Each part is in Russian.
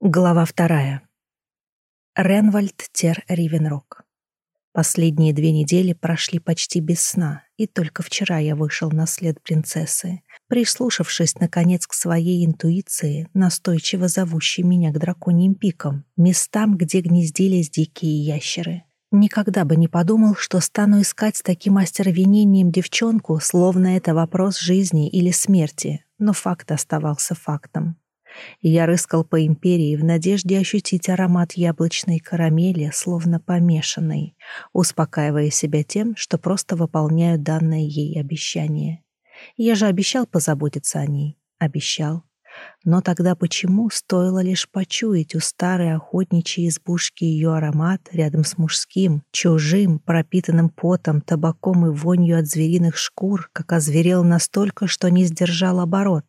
Глава вторая. Ренвальд Тер Ривенрок. Последние две недели прошли почти без сна, и только вчера я вышел на след принцессы, прислушавшись, наконец, к своей интуиции, настойчиво зовущей меня к драконьим пикам, местам, где гнездились дикие ящеры. Никогда бы не подумал, что стану искать с таким остервенением девчонку, словно это вопрос жизни или смерти, но факт оставался фактом. Я рыскал по империи в надежде ощутить аромат яблочной карамели, словно помешанный, успокаивая себя тем, что просто выполняю данное ей обещание. Я же обещал позаботиться о ней. Обещал. Но тогда почему стоило лишь почуять у старой охотничьей избушки ее аромат рядом с мужским, чужим, пропитанным потом, табаком и вонью от звериных шкур, как озверел настолько, что не сдержал оборот?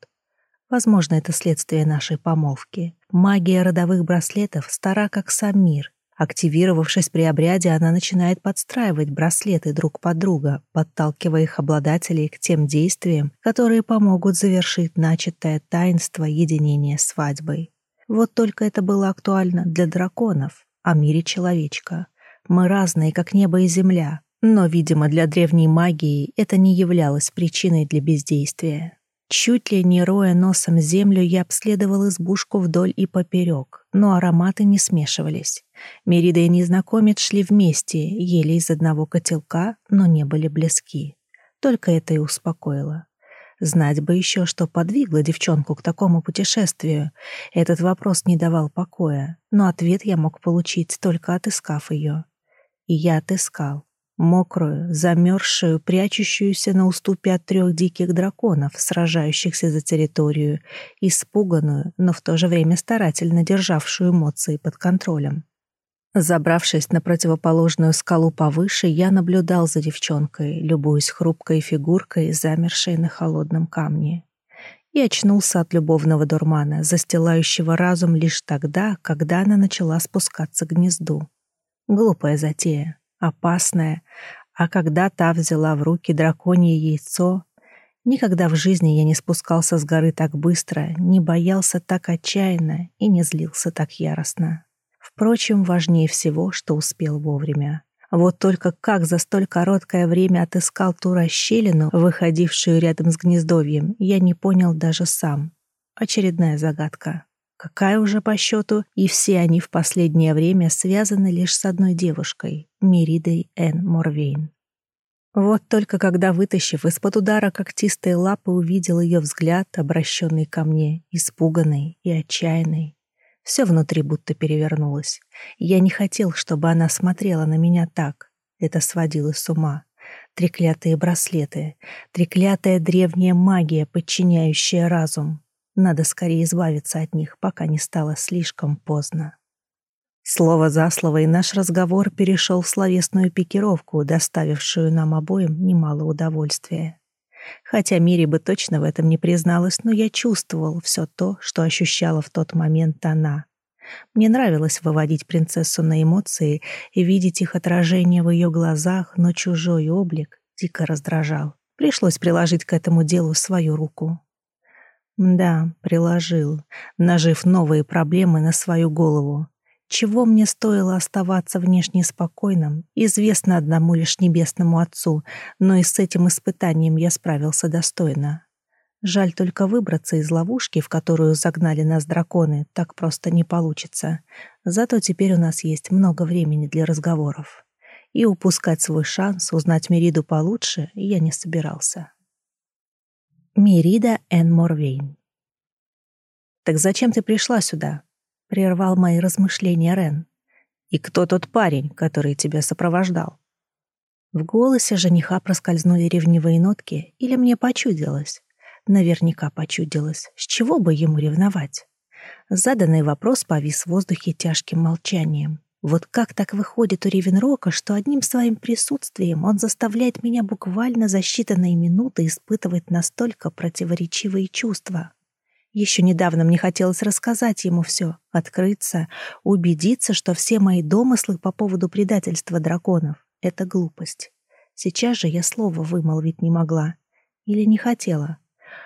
Возможно, это следствие нашей помолвки. Магия родовых браслетов стара, как сам мир. Активировавшись при обряде, она начинает подстраивать браслеты друг под друга, подталкивая их обладателей к тем действиям, которые помогут завершить начатое таинство единения свадьбой. Вот только это было актуально для драконов, о мире человечка. Мы разные, как небо и земля, но, видимо, для древней магии это не являлось причиной для бездействия. Чуть ли не роя носом землю, я обследовал избушку вдоль и поперек, но ароматы не смешивались. Мерида и незнакомец шли вместе, ели из одного котелка, но не были близки. Только это и успокоило. Знать бы еще, что подвигло девчонку к такому путешествию. Этот вопрос не давал покоя, но ответ я мог получить, только отыскав ее. И я отыскал мокрую, замерзшую, прячущуюся на уступе от трех диких драконов, сражающихся за территорию, испуганную, но в то же время старательно державшую эмоции под контролем. Забравшись на противоположную скалу повыше, я наблюдал за девчонкой, любуясь хрупкой фигуркой, замершей на холодном камне. И очнулся от любовного дурмана, застилающего разум лишь тогда, когда она начала спускаться к гнезду. Глупая затея опасная, а когда та взяла в руки драконье яйцо, никогда в жизни я не спускался с горы так быстро, не боялся так отчаянно и не злился так яростно. Впрочем, важнее всего, что успел вовремя. Вот только как за столь короткое время отыскал ту расщелину, выходившую рядом с гнездовьем, я не понял даже сам. Очередная загадка. Какая уже по счету, и все они в последнее время связаны лишь с одной девушкой — Меридой Н. Морвейн. Вот только когда, вытащив из-под удара когтистой лапы, увидел ее взгляд, обращенный ко мне, испуганный и отчаянный. Все внутри будто перевернулось. Я не хотел, чтобы она смотрела на меня так. Это сводило с ума. Треклятые браслеты, треклятая древняя магия, подчиняющая разум. Надо скорее избавиться от них, пока не стало слишком поздно. Слово за слово, и наш разговор перешел в словесную пикировку, доставившую нам обоим немало удовольствия. Хотя Мири бы точно в этом не призналась, но я чувствовал все то, что ощущала в тот момент она. Мне нравилось выводить принцессу на эмоции и видеть их отражение в ее глазах, но чужой облик дико раздражал. Пришлось приложить к этому делу свою руку. Да, приложил, нажив новые проблемы на свою голову. Чего мне стоило оставаться внешне спокойным, известно одному лишь небесному отцу, но и с этим испытанием я справился достойно. Жаль только выбраться из ловушки, в которую загнали нас драконы, так просто не получится. Зато теперь у нас есть много времени для разговоров. И упускать свой шанс узнать Мериду получше я не собирался. Мирида Эн Морвейн. «Так зачем ты пришла сюда?» — прервал мои размышления Рен. «И кто тот парень, который тебя сопровождал?» В голосе жениха проскользнули ревнивые нотки, или мне почудилось? Наверняка почудилось. С чего бы ему ревновать? Заданный вопрос повис в воздухе тяжким молчанием. Вот как так выходит у Ревенрока, что одним своим присутствием он заставляет меня буквально за считанные минуты испытывать настолько противоречивые чувства? Еще недавно мне хотелось рассказать ему все, открыться, убедиться, что все мои домыслы по поводу предательства драконов — это глупость. Сейчас же я слова вымолвить не могла. Или не хотела.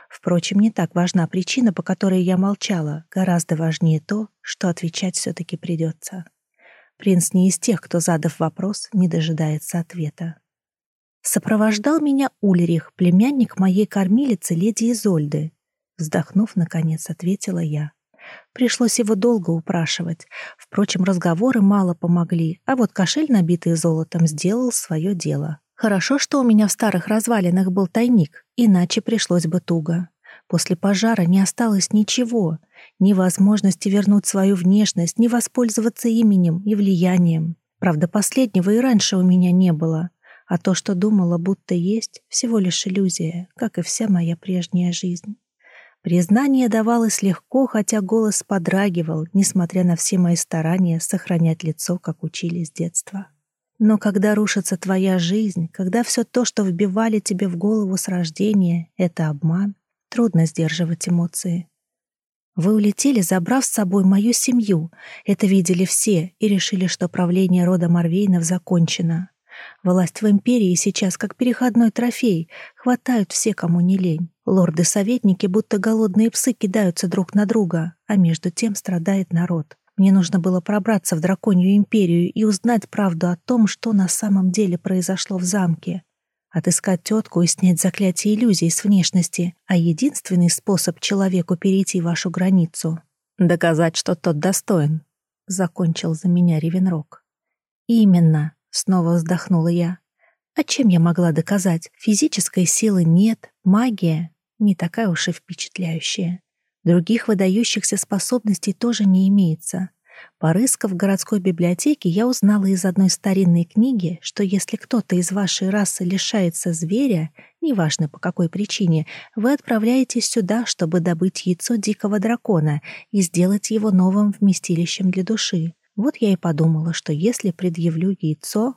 Впрочем, не так важна причина, по которой я молчала. Гораздо важнее то, что отвечать все-таки придется. Принц не из тех, кто, задав вопрос, не дожидается ответа. Сопровождал меня Ульрих, племянник моей кормилицы, леди Изольды. Вздохнув, наконец, ответила я. Пришлось его долго упрашивать. Впрочем, разговоры мало помогли, а вот кошель, набитый золотом, сделал свое дело. Хорошо, что у меня в старых развалинах был тайник, иначе пришлось бы туго. После пожара не осталось ничего, ни возможности вернуть свою внешность, ни воспользоваться именем и влиянием. Правда, последнего и раньше у меня не было, а то, что думала, будто есть, всего лишь иллюзия, как и вся моя прежняя жизнь. Признание давалось легко, хотя голос подрагивал, несмотря на все мои старания сохранять лицо, как учили с детства. Но когда рушится твоя жизнь, когда все то, что вбивали тебе в голову с рождения, — это обман, трудно сдерживать эмоции. Вы улетели, забрав с собой мою семью. Это видели все и решили, что правление рода Марвейнов закончено. Власть в империи сейчас как переходной трофей, хватают все, кому не лень. Лорды-советники, будто голодные псы, кидаются друг на друга, а между тем страдает народ. Мне нужно было пробраться в драконью империю и узнать правду о том, что на самом деле произошло в замке. Отыскать тетку и снять заклятие иллюзий с внешности, а единственный способ человеку перейти вашу границу — доказать, что тот достоин, — закончил за меня Ревенрог. «Именно», Снова вздохнула я. А чем я могла доказать? Физической силы нет, магия не такая уж и впечатляющая. Других выдающихся способностей тоже не имеется. Порыскав в городской библиотеке, я узнала из одной старинной книги, что если кто-то из вашей расы лишается зверя, неважно по какой причине, вы отправляетесь сюда, чтобы добыть яйцо дикого дракона и сделать его новым вместилищем для души. Вот я и подумала, что если предъявлю яйцо...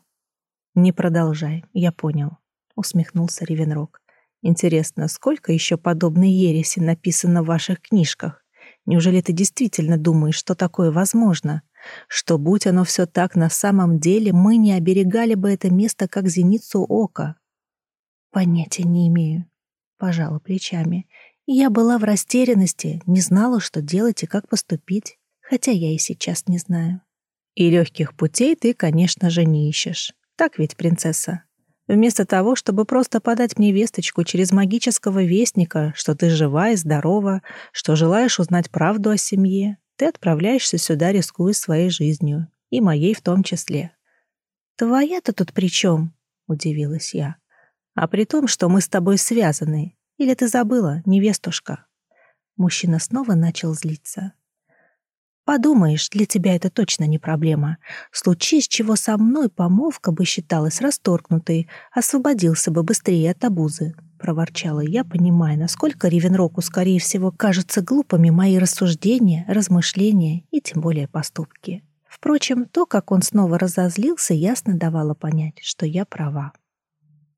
«Не продолжай, я понял», — усмехнулся Ревенрог. «Интересно, сколько еще подобной ереси написано в ваших книжках? Неужели ты действительно думаешь, что такое возможно? Что, будь оно все так на самом деле, мы не оберегали бы это место как зеницу ока?» «Понятия не имею», — пожала плечами. «Я была в растерянности, не знала, что делать и как поступить, хотя я и сейчас не знаю». И легких путей ты, конечно же, не ищешь. Так ведь, принцесса? Вместо того, чтобы просто подать мне весточку через магического вестника, что ты жива и здорова, что желаешь узнать правду о семье, ты отправляешься сюда, рискуя своей жизнью, и моей в том числе. «Твоя-то тут при чем?» — удивилась я. «А при том, что мы с тобой связаны. Или ты забыла, невестушка?» Мужчина снова начал злиться. Подумаешь, для тебя это точно не проблема. Случись, чего со мной помолвка бы считалась расторгнутой, освободился бы быстрее от обузы. Проворчала я, понимая, насколько Ривенроку, скорее всего, кажутся глупыми мои рассуждения, размышления и тем более поступки. Впрочем, то, как он снова разозлился, ясно давало понять, что я права.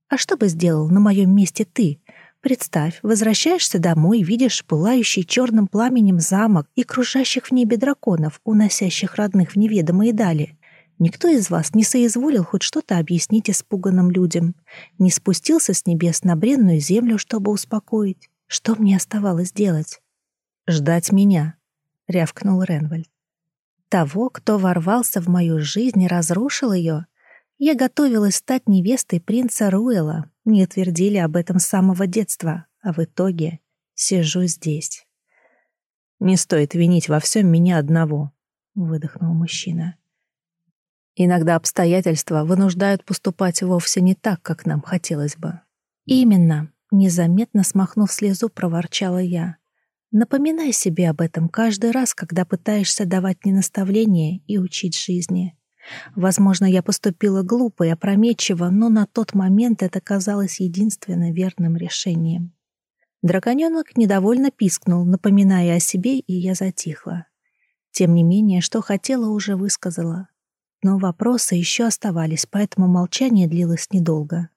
«А что бы сделал на моем месте ты?» Представь, возвращаешься домой, видишь пылающий черным пламенем замок и кружащих в небе драконов, уносящих родных в неведомые дали. Никто из вас не соизволил хоть что-то объяснить испуганным людям, не спустился с небес на бренную землю, чтобы успокоить. Что мне оставалось делать? «Ждать меня», — рявкнул Ренвальд. «Того, кто ворвался в мою жизнь и разрушил ее?» Я готовилась стать невестой принца Руэла. Мне твердили об этом с самого детства, а в итоге сижу здесь. «Не стоит винить во всем меня одного», — выдохнул мужчина. «Иногда обстоятельства вынуждают поступать вовсе не так, как нам хотелось бы». «Именно», — незаметно смахнув слезу, проворчала я. «Напоминай себе об этом каждый раз, когда пытаешься давать мне наставления и учить жизни». Возможно, я поступила глупо и опрометчиво, но на тот момент это казалось единственно верным решением. Драконёнок недовольно пискнул, напоминая о себе, и я затихла. Тем не менее, что хотела, уже высказала. Но вопросы еще оставались, поэтому молчание длилось недолго.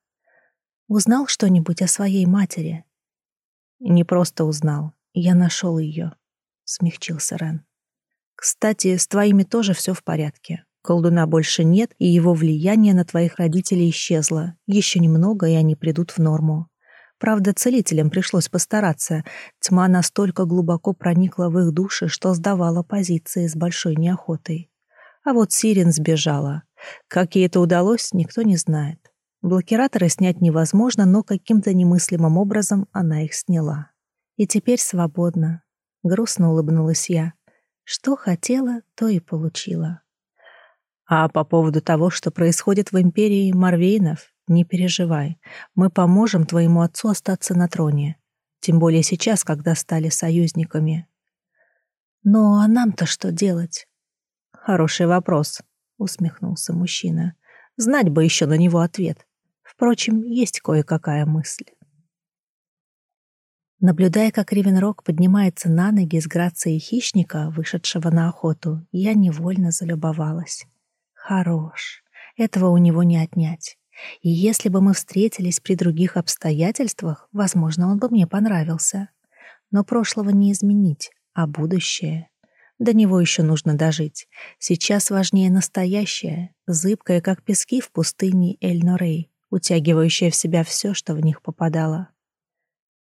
«Узнал что-нибудь о своей матери?» «Не просто узнал. Я нашел ее», — смягчился Рен. «Кстати, с твоими тоже все в порядке. Колдуна больше нет, и его влияние на твоих родителей исчезло. Еще немного, и они придут в норму. Правда, целителям пришлось постараться. Тьма настолько глубоко проникла в их души, что сдавала позиции с большой неохотой. А вот Сирен сбежала. Как ей это удалось, никто не знает. Блокираторы снять невозможно, но каким-то немыслимым образом она их сняла. И теперь свободна. Грустно улыбнулась я. Что хотела, то и получила. А по поводу того, что происходит в империи Марвейнов, не переживай. Мы поможем твоему отцу остаться на троне. Тем более сейчас, когда стали союзниками. Ну, а нам-то что делать? Хороший вопрос, усмехнулся мужчина. Знать бы еще на него ответ. Впрочем, есть кое-какая мысль. Наблюдая, как Ривенрог поднимается на ноги с грацией хищника, вышедшего на охоту, я невольно залюбовалась. Хорош. Этого у него не отнять. И если бы мы встретились при других обстоятельствах, возможно, он бы мне понравился. Но прошлого не изменить, а будущее. До него еще нужно дожить. Сейчас важнее настоящее, зыбкое, как пески в пустыне Эль-Норей, утягивающее в себя все, что в них попадало.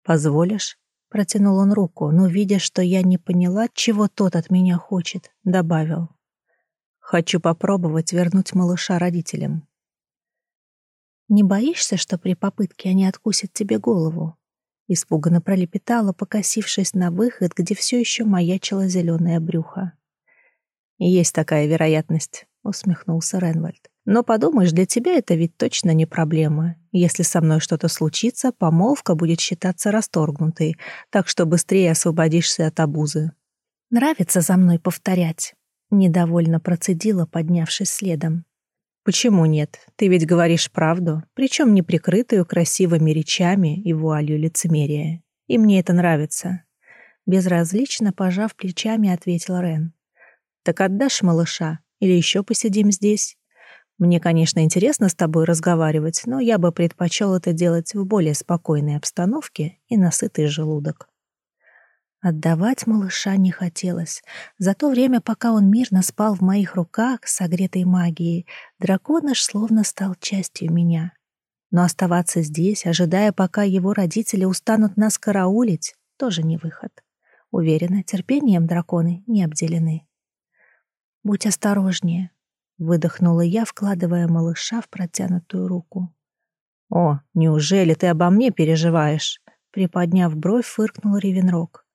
«Позволишь?» — протянул он руку, но, видя, что я не поняла, чего тот от меня хочет, добавил. «Хочу попробовать вернуть малыша родителям». «Не боишься, что при попытке они откусят тебе голову?» Испуганно пролепетала, покосившись на выход, где все еще маячило зеленое брюхо. «Есть такая вероятность», — усмехнулся Ренвальд. «Но подумаешь, для тебя это ведь точно не проблема. Если со мной что-то случится, помолвка будет считаться расторгнутой, так что быстрее освободишься от обузы». «Нравится за мной повторять», — недовольно процедила, поднявшись следом. Почему нет? Ты ведь говоришь правду, причем не прикрытую красивыми речами и вуалью лицемерия. И мне это нравится. Безразлично, пожав плечами, ответил Рен. Так отдашь малыша или еще посидим здесь? Мне, конечно, интересно с тобой разговаривать, но я бы предпочел это делать в более спокойной обстановке и на сытый желудок. Отдавать малыша не хотелось. За то время, пока он мирно спал в моих руках, согретой магией, драконыш словно стал частью меня. Но оставаться здесь, ожидая, пока его родители устанут нас караулить, тоже не выход. Уверена, терпением драконы не обделены. «Будь осторожнее», — выдохнула я, вкладывая малыша в протянутую руку. «О, неужели ты обо мне переживаешь?» Приподняв бровь, фыркнул Ревенрог.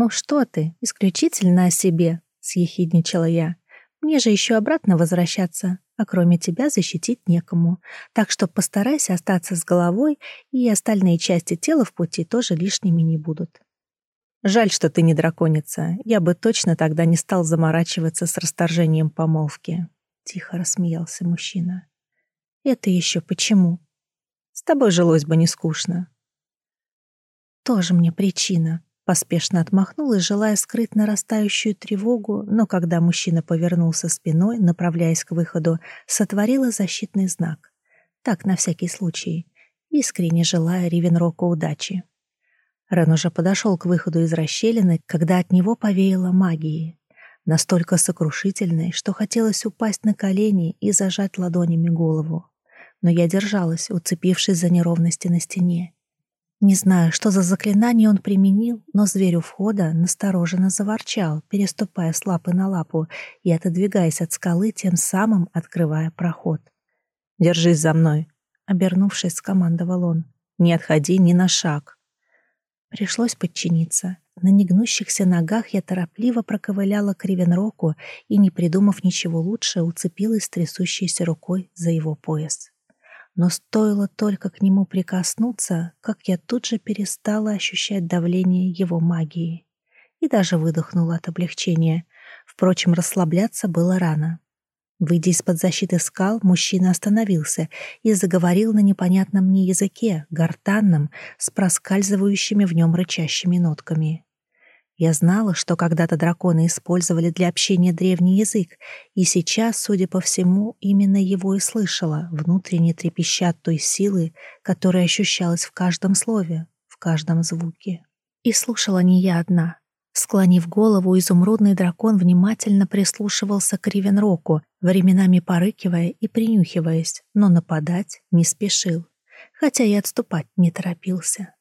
«Ну что ты, исключительно о себе», — съехидничала я. «Мне же еще обратно возвращаться, а кроме тебя защитить некому. Так что постарайся остаться с головой, и остальные части тела в пути тоже лишними не будут». «Жаль, что ты не драконица. Я бы точно тогда не стал заморачиваться с расторжением помолвки», — тихо рассмеялся мужчина. «Это еще почему?» «С тобой жилось бы не скучно». «Тоже мне причина», Поспешно отмахнулась, желая скрыть нарастающую тревогу, но когда мужчина повернулся спиной, направляясь к выходу, сотворила защитный знак. Так, на всякий случай, искренне желая Ривенроку удачи. Рен уже подошел к выходу из расщелины, когда от него повеяло магией. Настолько сокрушительной, что хотелось упасть на колени и зажать ладонями голову. Но я держалась, уцепившись за неровности на стене, не знаю, что за заклинание он применил, но зверь у входа настороженно заворчал, переступая с лапы на лапу и отодвигаясь от скалы, тем самым открывая проход. «Держись за мной», — обернувшись, скомандовал он. «Не отходи ни на шаг». Пришлось подчиниться. На негнущихся ногах я торопливо проковыляла к Ривенроку и, не придумав ничего лучше, уцепилась трясущейся рукой за его пояс. Но стоило только к нему прикоснуться, как я тут же перестала ощущать давление его магии. И даже выдохнула от облегчения. Впрочем, расслабляться было рано. Выйдя из-под защиты скал, мужчина остановился и заговорил на непонятном мне языке, гортанном, с проскальзывающими в нем рычащими нотками. Я знала, что когда-то драконы использовали для общения древний язык, и сейчас, судя по всему, именно его и слышала, внутренне трепеща той силы, которая ощущалась в каждом слове, в каждом звуке. И слушала не я одна. Склонив голову, изумрудный дракон внимательно прислушивался к Ривенроку, временами порыкивая и принюхиваясь, но нападать не спешил. хотя и отступать не торопился.